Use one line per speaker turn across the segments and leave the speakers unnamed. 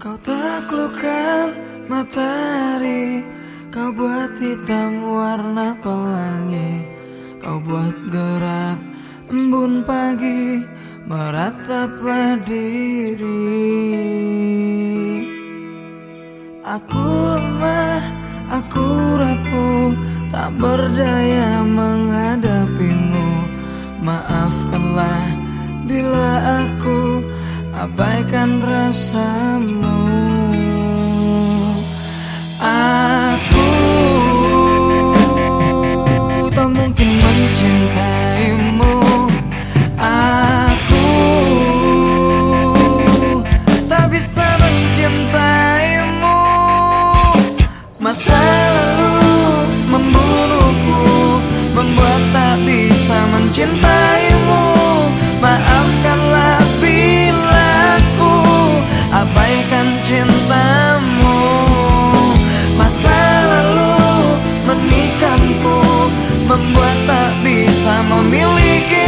Kau taklukkan matahari Kau buat hitam warna pelangi Kau buat gerak embun pagi Meratap diri. Aku lemah, aku rapuh Tak berdaya menghadapimu. Maafkanlah bila aku abaikan rasamu bisa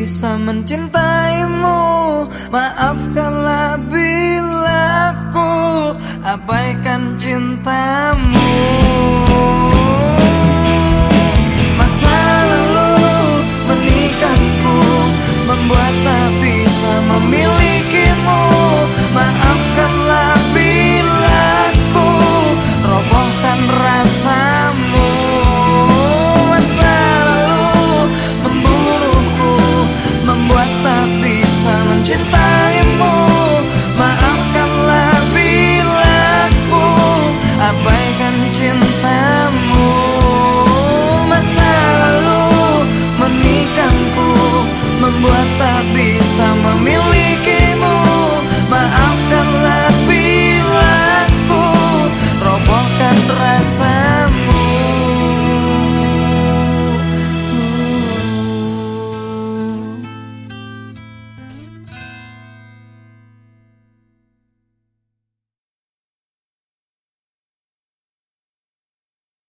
bisa mencintaimu. Maafkanlah bila ku abaikan cintamu. Masa lalu menikahku Membuat 80